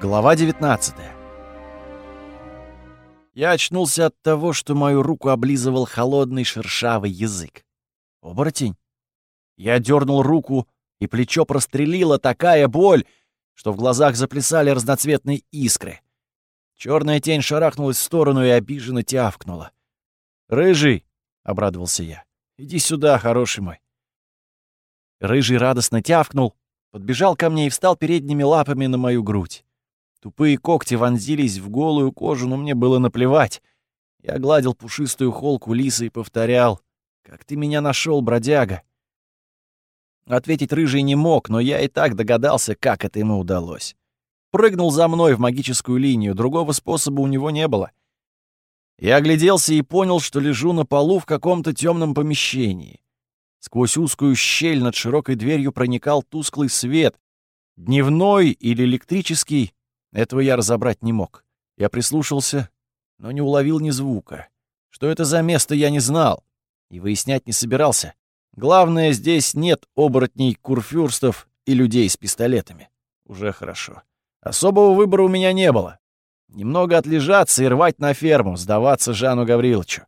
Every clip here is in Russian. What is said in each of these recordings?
Глава 19 Я очнулся от того, что мою руку облизывал холодный шершавый язык. Оборотень? Я дернул руку, и плечо прострелила такая боль, что в глазах заплясали разноцветные искры. Черная тень шарахнулась в сторону и обиженно тявкнула. «Рыжий!» — обрадовался я. «Иди сюда, хороший мой!» Рыжий радостно тявкнул, подбежал ко мне и встал передними лапами на мою грудь. Тупые когти вонзились в голую кожу, но мне было наплевать. Я гладил пушистую холку лисы и повторял. «Как ты меня нашел, бродяга?» Ответить рыжий не мог, но я и так догадался, как это ему удалось. Прыгнул за мной в магическую линию, другого способа у него не было. Я огляделся и понял, что лежу на полу в каком-то темном помещении. Сквозь узкую щель над широкой дверью проникал тусклый свет. Дневной или электрический, этого я разобрать не мог. Я прислушался, но не уловил ни звука. Что это за место, я не знал. И выяснять не собирался. Главное, здесь нет оборотней, курфюрстов и людей с пистолетами. Уже хорошо. Особого выбора у меня не было. Немного отлежаться и рвать на ферму, сдаваться Жану Гавриловичу.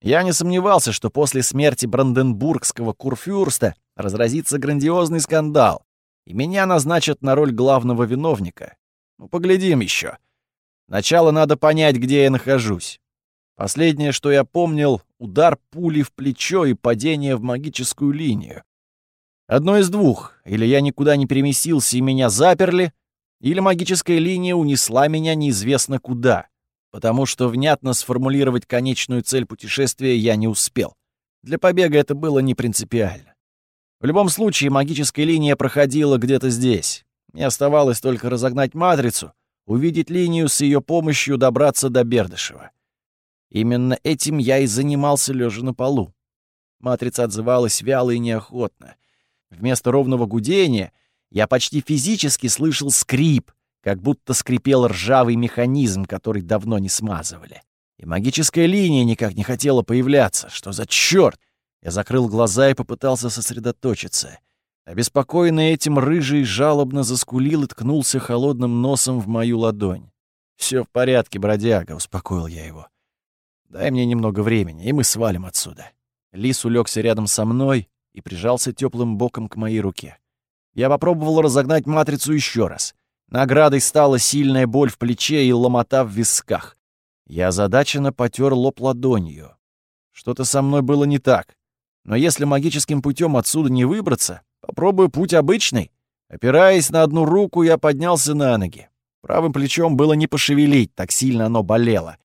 Я не сомневался, что после смерти бранденбургского курфюрста разразится грандиозный скандал, и меня назначат на роль главного виновника. Ну, поглядим еще. Сначала надо понять, где я нахожусь. Последнее, что я помнил, удар пули в плечо и падение в магическую линию. Одно из двух. Или я никуда не переместился и меня заперли, или магическая линия унесла меня неизвестно куда, потому что внятно сформулировать конечную цель путешествия я не успел. Для побега это было не принципиально. В любом случае, магическая линия проходила где-то здесь. Мне оставалось только разогнать матрицу, увидеть линию с ее помощью добраться до Бердышева. Именно этим я и занимался лежа на полу. Матрица отзывалась вяло и неохотно. Вместо ровного гудения я почти физически слышал скрип, как будто скрипел ржавый механизм, который давно не смазывали. И магическая линия никак не хотела появляться. Что за чёрт? Я закрыл глаза и попытался сосредоточиться. Обеспокоенный этим рыжий жалобно заскулил и ткнулся холодным носом в мою ладонь. «Всё в порядке, бродяга», — успокоил я его. «Дай мне немного времени, и мы свалим отсюда». Лис улегся рядом со мной и прижался теплым боком к моей руке. Я попробовал разогнать матрицу еще раз. Наградой стала сильная боль в плече и ломота в висках. Я озадаченно потер лоб ладонью. Что-то со мной было не так. Но если магическим путем отсюда не выбраться, попробую путь обычный. Опираясь на одну руку, я поднялся на ноги. Правым плечом было не пошевелить, так сильно оно болело.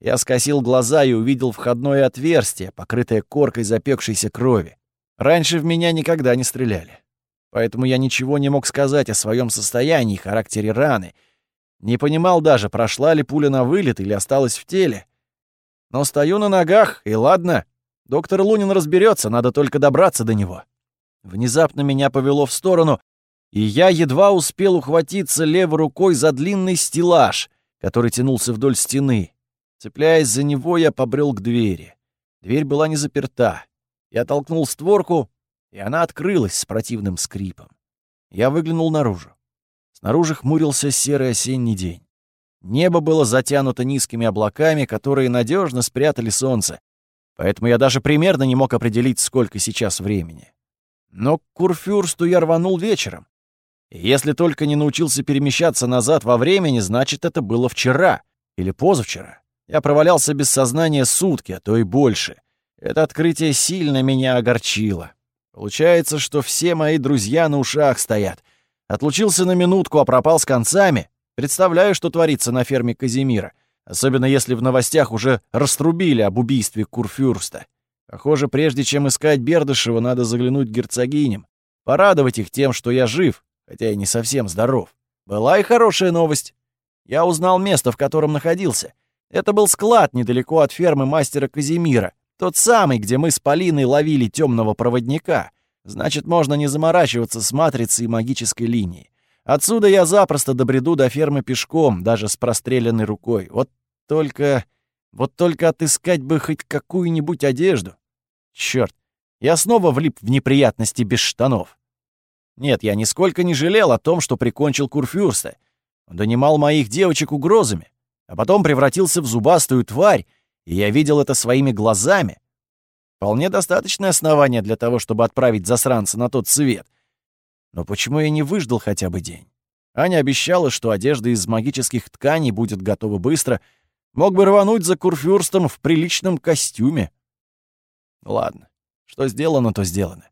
Я скосил глаза и увидел входное отверстие, покрытое коркой запекшейся крови. Раньше в меня никогда не стреляли. Поэтому я ничего не мог сказать о своем состоянии и характере раны. Не понимал даже, прошла ли пуля на вылет или осталась в теле. Но стою на ногах, и ладно. Доктор Лунин разберется, надо только добраться до него. Внезапно меня повело в сторону, и я едва успел ухватиться левой рукой за длинный стеллаж, который тянулся вдоль стены. Цепляясь за него, я побрел к двери. Дверь была не заперта. Я толкнул створку, и она открылась с противным скрипом. Я выглянул наружу. Снаружи хмурился серый осенний день. Небо было затянуто низкими облаками, которые надежно спрятали солнце, поэтому я даже примерно не мог определить, сколько сейчас времени. Но к Курфюрсту я рванул вечером. Если только не научился перемещаться назад во времени, значит, это было вчера или позавчера. Я провалялся без сознания сутки, а то и больше. Это открытие сильно меня огорчило. Получается, что все мои друзья на ушах стоят. Отлучился на минутку, а пропал с концами. Представляю, что творится на ферме Казимира. Особенно если в новостях уже раструбили об убийстве Курфюрста. Похоже, прежде чем искать Бердышева, надо заглянуть к герцогиням. Порадовать их тем, что я жив, хотя и не совсем здоров. Была и хорошая новость. Я узнал место, в котором находился — это был склад недалеко от фермы мастера Казимира, тот самый, где мы с Полиной ловили темного проводника. Значит, можно не заморачиваться с матрицей магической линией. Отсюда я запросто добреду до фермы пешком, даже с простреленной рукой. Вот только... Вот только отыскать бы хоть какую-нибудь одежду. Чёрт, я снова влип в неприятности без штанов. Нет, я нисколько не жалел о том, что прикончил Курфюрста. Он донимал моих девочек угрозами, а потом превратился в зубастую тварь, и я видел это своими глазами. Вполне достаточное основание для того, чтобы отправить засранца на тот свет. Но почему я не выждал хотя бы день? Аня обещала, что одежда из магических тканей будет готова быстро. Мог бы рвануть за курфюрстом в приличном костюме. Ладно, что сделано, то сделано.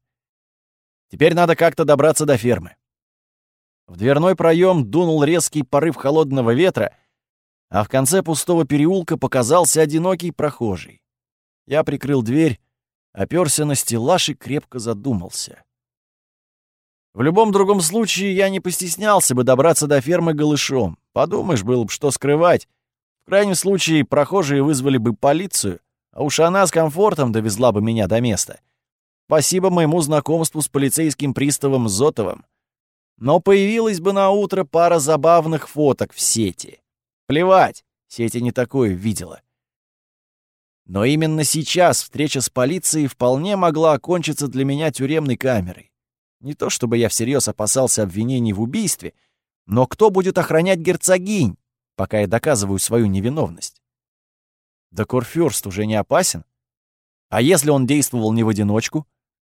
Теперь надо как-то добраться до фермы. В дверной проем дунул резкий порыв холодного ветра, а в конце пустого переулка показался одинокий прохожий. Я прикрыл дверь, оперся на стеллаж и крепко задумался. В любом другом случае я не постеснялся бы добраться до фермы голышом. Подумаешь, было бы что скрывать. В крайнем случае, прохожие вызвали бы полицию, а уж она с комфортом довезла бы меня до места. Спасибо моему знакомству с полицейским приставом Зотовым. Но появилась бы на утро пара забавных фоток в сети. Плевать, сети не такое видела. Но именно сейчас встреча с полицией вполне могла окончиться для меня тюремной камерой. Не то чтобы я всерьез опасался обвинений в убийстве, но кто будет охранять герцогинь, пока я доказываю свою невиновность? Да Курфюрст уже не опасен. А если он действовал не в одиночку?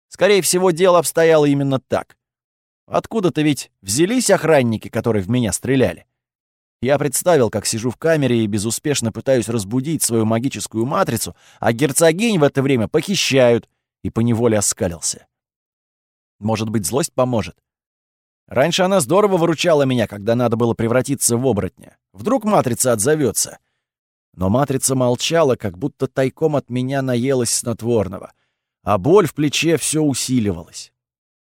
Скорее всего, дело обстояло именно так. Откуда-то ведь взялись охранники, которые в меня стреляли. Я представил, как сижу в камере и безуспешно пытаюсь разбудить свою магическую матрицу, а герцогинь в это время похищают, и поневоле оскалился. Может быть, злость поможет? Раньше она здорово выручала меня, когда надо было превратиться в оборотня. Вдруг матрица отзовется. Но матрица молчала, как будто тайком от меня наелась снотворного, а боль в плече все усиливалась.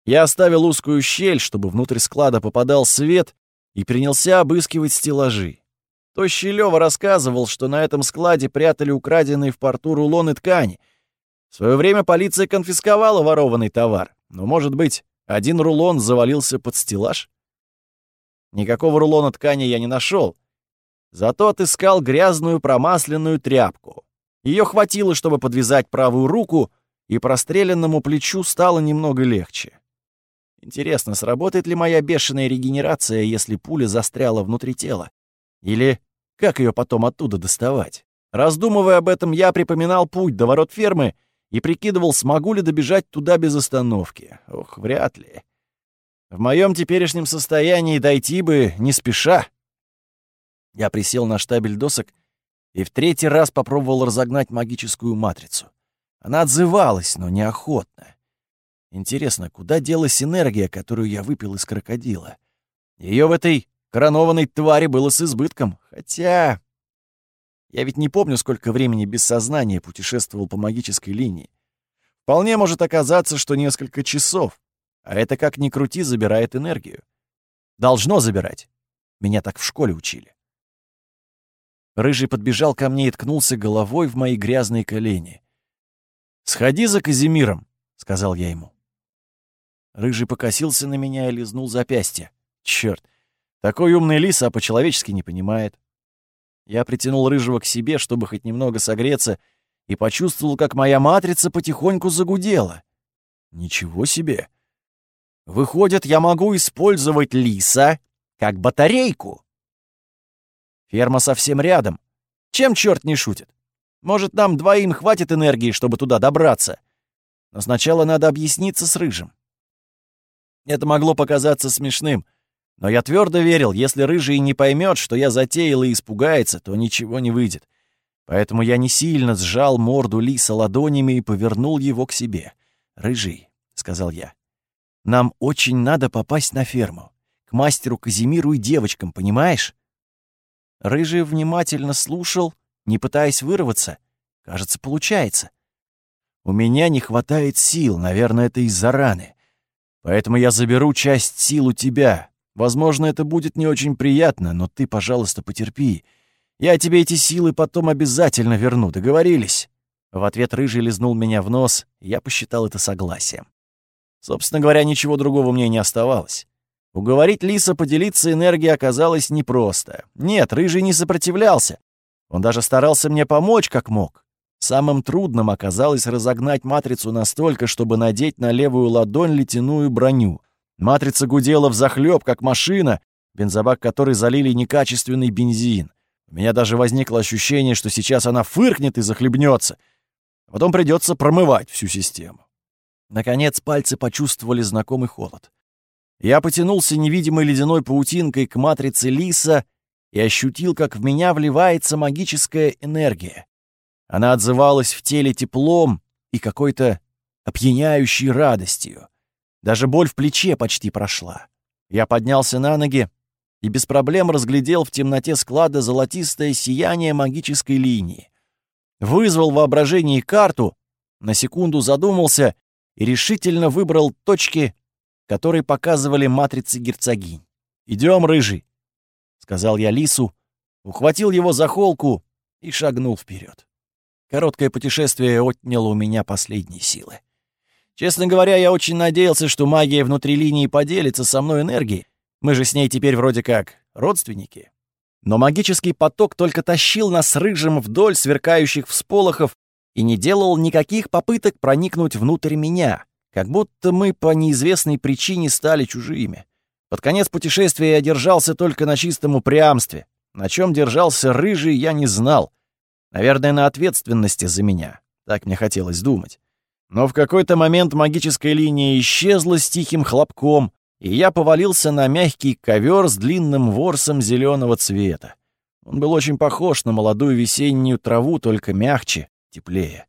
Я оставил узкую щель, чтобы внутрь склада попадал свет, и принялся обыскивать стеллажи. Тощий Лёва рассказывал, что на этом складе прятали украденные в порту рулоны ткани. В свое время полиция конфисковала ворованный товар, но, может быть, один рулон завалился под стеллаж? Никакого рулона ткани я не нашел. Зато отыскал грязную промасленную тряпку. Ее хватило, чтобы подвязать правую руку, и простреленному плечу стало немного легче. Интересно, сработает ли моя бешеная регенерация, если пуля застряла внутри тела? Или как ее потом оттуда доставать? Раздумывая об этом, я припоминал путь до ворот фермы и прикидывал, смогу ли добежать туда без остановки. Ох, вряд ли. В моем теперешнем состоянии дойти бы не спеша. Я присел на штабель досок и в третий раз попробовал разогнать магическую матрицу. Она отзывалась, но неохотно. Интересно, куда делась энергия, которую я выпил из крокодила? Ее в этой коронованной твари было с избытком, хотя... Я ведь не помню, сколько времени без сознания путешествовал по магической линии. Вполне может оказаться, что несколько часов. А это, как ни крути, забирает энергию. Должно забирать. Меня так в школе учили. Рыжий подбежал ко мне и ткнулся головой в мои грязные колени. «Сходи за Казимиром», — сказал я ему. Рыжий покосился на меня и лизнул запястье. Черт, такой умный лис, а по-человечески не понимает. Я притянул Рыжего к себе, чтобы хоть немного согреться, и почувствовал, как моя матрица потихоньку загудела. Ничего себе! Выходит, я могу использовать лиса как батарейку. Ферма совсем рядом. Чем черт не шутит? Может, нам двоим хватит энергии, чтобы туда добраться? Но сначала надо объясниться с Рыжим. Это могло показаться смешным — но я твердо верил, если Рыжий не поймет, что я затеял и испугается, то ничего не выйдет. Поэтому я не сильно сжал морду лиса ладонями и повернул его к себе. «Рыжий», — сказал я, — «нам очень надо попасть на ферму. К мастеру Казимиру и девочкам, понимаешь?» Рыжий внимательно слушал, не пытаясь вырваться. Кажется, получается. «У меня не хватает сил, наверное, это из-за раны. Поэтому я заберу часть сил у тебя, Возможно, это будет не очень приятно, но ты, пожалуйста, потерпи. Я тебе эти силы потом обязательно верну, договорились?» В ответ Рыжий лизнул меня в нос, и я посчитал это согласием. Собственно говоря, ничего другого мне не оставалось. Уговорить Лиса поделиться энергией оказалось непросто. Нет, Рыжий не сопротивлялся. Он даже старался мне помочь как мог. Самым трудным оказалось разогнать матрицу настолько, чтобы надеть на левую ладонь ледяную броню — Матрица гудела взахлёб, как машина, бензобак который залили некачественный бензин. У меня даже возникло ощущение, что сейчас она фыркнет и захлебнется. Потом придется промывать всю систему. Наконец пальцы почувствовали знакомый холод. Я потянулся невидимой ледяной паутинкой к матрице Лиса и ощутил, как в меня вливается магическая энергия. Она отзывалась в теле теплом и какой-то опьяняющей радостью. Даже боль в плече почти прошла. Я поднялся на ноги и без проблем разглядел в темноте склада золотистое сияние магической линии. Вызвал воображение карту, на секунду задумался и решительно выбрал точки, которые показывали матрицы герцогинь. «Идем, рыжий», — сказал я лису, ухватил его за холку и шагнул вперед. Короткое путешествие отняло у меня последние силы. Честно говоря, я очень надеялся, что магия внутри линии поделится со мной энергией. Мы же с ней теперь вроде как родственники. Но магический поток только тащил нас рыжим вдоль сверкающих всполохов и не делал никаких попыток проникнуть внутрь меня, как будто мы по неизвестной причине стали чужими. Под конец путешествия я держался только на чистом упрямстве. На чем держался рыжий, я не знал. Наверное, на ответственности за меня. Так мне хотелось думать. Но в какой-то момент магическая линия исчезла с тихим хлопком, и я повалился на мягкий ковер с длинным ворсом зеленого цвета. Он был очень похож на молодую весеннюю траву, только мягче, теплее.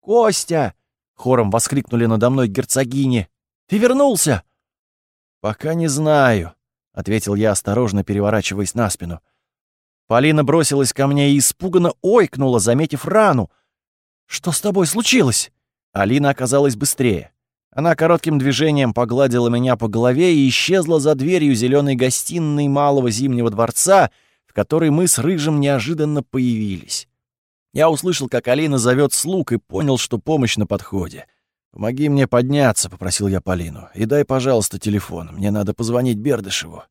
«Костя!» — хором воскликнули надо мной герцогини. «Ты вернулся?» «Пока не знаю», — ответил я, осторожно переворачиваясь на спину. Полина бросилась ко мне и испуганно ойкнула, заметив рану. «Что с тобой случилось?» Алина оказалась быстрее. Она коротким движением погладила меня по голове и исчезла за дверью зеленой гостиной малого зимнего дворца, в которой мы с Рыжим неожиданно появились. Я услышал, как Алина зовет слуг и понял, что помощь на подходе. «Помоги мне подняться», — попросил я Полину, — «и дай, пожалуйста, телефон. Мне надо позвонить Бердышеву».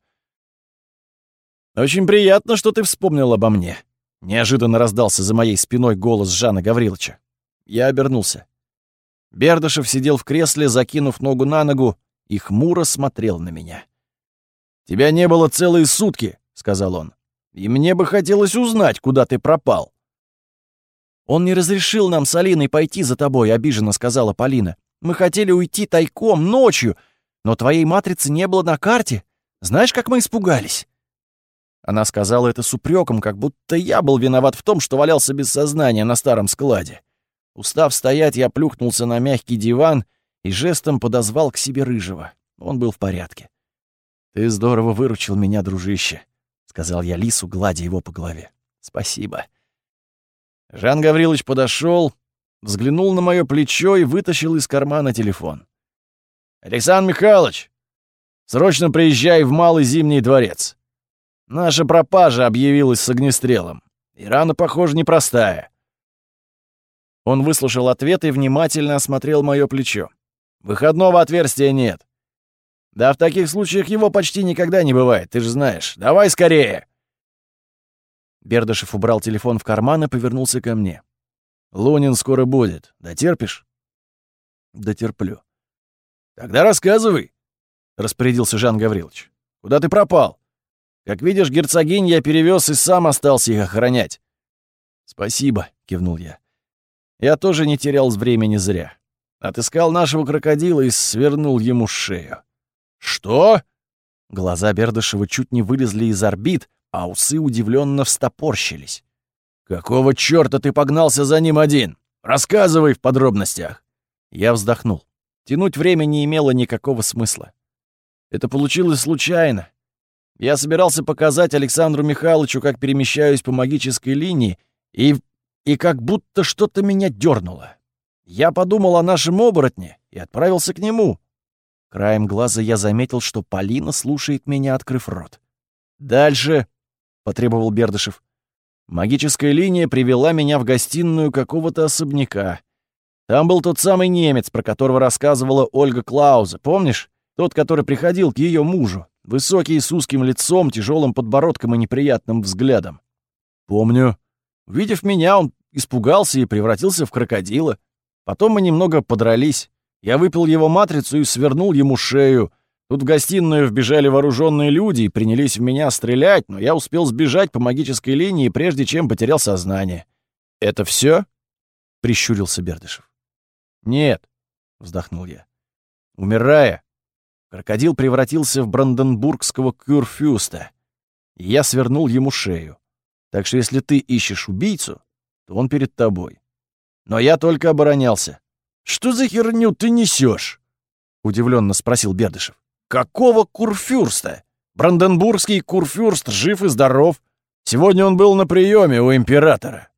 «Очень приятно, что ты вспомнил обо мне», — неожиданно раздался за моей спиной голос Жана Гавриловича. Я обернулся. Бердышев сидел в кресле, закинув ногу на ногу, и хмуро смотрел на меня. «Тебя не было целые сутки», — сказал он. «И мне бы хотелось узнать, куда ты пропал». «Он не разрешил нам с Алиной пойти за тобой», — обиженно сказала Полина. «Мы хотели уйти тайком, ночью, но твоей матрицы не было на карте. Знаешь, как мы испугались?» Она сказала это с упреком, как будто я был виноват в том, что валялся без сознания на старом складе. Устав стоять, я плюхнулся на мягкий диван и жестом подозвал к себе Рыжего. Он был в порядке. «Ты здорово выручил меня, дружище», — сказал я Лису, гладя его по голове. «Спасибо». Жан Гаврилович подошел, взглянул на мое плечо и вытащил из кармана телефон. «Александр Михайлович, срочно приезжай в Малый Зимний дворец. Наша пропажа объявилась с огнестрелом. И рана, похоже, непростая. Он выслушал ответ и внимательно осмотрел мое плечо. Выходного отверстия нет. Да в таких случаях его почти никогда не бывает, ты же знаешь. Давай скорее!» Бердышев убрал телефон в карман и повернулся ко мне. «Лунин скоро будет. Дотерпишь?» «Дотерплю». «Тогда рассказывай», — распорядился Жан Гаврилович. «Куда ты пропал?» Как видишь, герцогинь я перевез и сам остался их охранять. Спасибо, кивнул я. Я тоже не терял времени зря. Отыскал нашего крокодила и свернул ему шею. Что? Глаза Бердышева чуть не вылезли из орбит, а усы удивленно встопорщились. «Какого чёрта ты погнался за ним один? Рассказывай в подробностях!» Я вздохнул. Тянуть время не имело никакого смысла. Это получилось случайно. Я собирался показать Александру Михайловичу, как перемещаюсь по магической линии, и, и как будто что-то меня дернуло. Я подумал о нашем оборотне и отправился к нему. Краем глаза я заметил, что Полина слушает меня, открыв рот. «Дальше», — потребовал Бердышев. Магическая линия привела меня в гостиную какого-то особняка. Там был тот самый немец, про которого рассказывала Ольга Клауза, помнишь? Тот, который приходил к ее мужу. Высокий, с узким лицом, тяжелым подбородком и неприятным взглядом. Помню. Увидев меня, он испугался и превратился в крокодила. Потом мы немного подрались. Я выпил его матрицу и свернул ему шею. Тут в гостиную вбежали вооруженные люди и принялись в меня стрелять, но я успел сбежать по магической линии, прежде чем потерял сознание. «Это все? прищурился Бердышев. «Нет», — вздохнул я. «Умирая, крокодил превратился в бранденбургского кюрфюста, и я свернул ему шею. Так что если ты ищешь убийцу, то он перед тобой. Но я только оборонялся. «Что за херню ты несешь?» — удивленно спросил Бердышев. «Какого курфюрста? Бранденбургский курфюрст жив и здоров. Сегодня он был на приеме у императора».